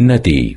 نتي